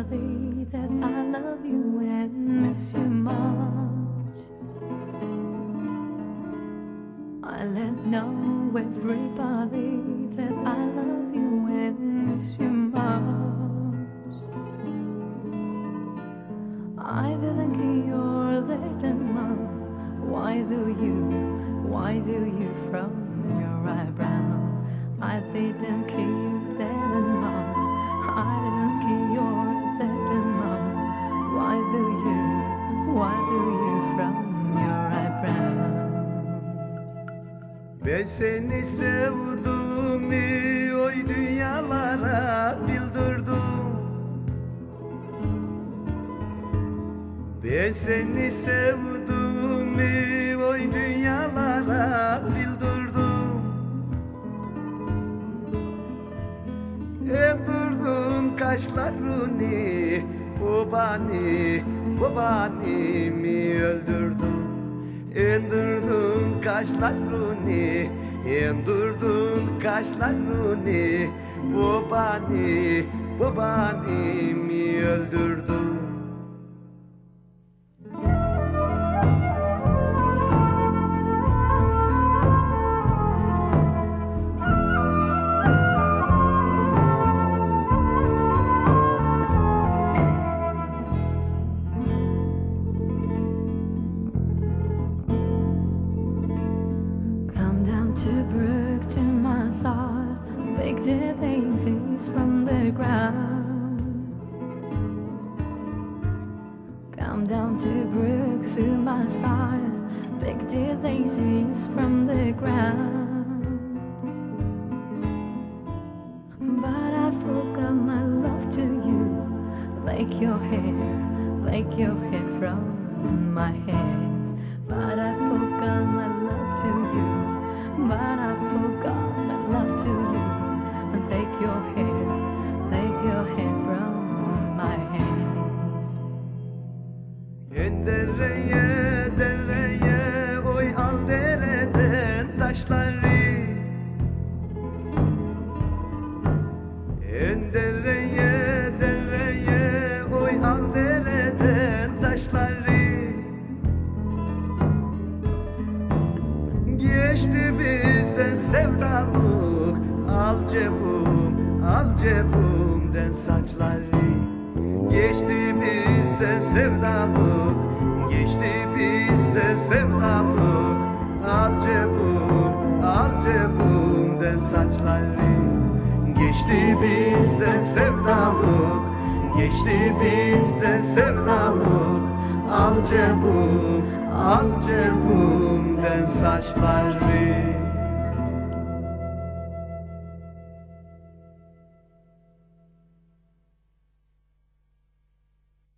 Bobby, that I love you and miss you much. I let know everybody that I love you and miss you much. I didn't cure that and Why do you, why do you from your eyebrow? I didn't. Ben seni sevdiğimi oy dünyalara bildirdim. Ben seni sevdiğimi oy dünyalara bildirdim. Endirdim kaşlarını Babani, babanimi öldürdüm. Endirdin kaşlarını Endirdin kaşlarını Babani, babanimi öldürdüm Come pick the daisies from the ground. Come down to Brook to my side, pick the daisies from the ground. But I forgot my love to you, like your hair, like your hair from my hands. But I forgot my En dereye dereye oy al dereden taşları. En dereye dereye oy al dereden taşları. Geçti bizden sevdalık Al cebum, al cebumden saçları Geçti bizden sevdalık Geçti bizden sevdalık Al cebum, al cebumden saçları. Geçti bizden sevdalık Geçti bizden sevdalık Al cebum, al cebumden saçları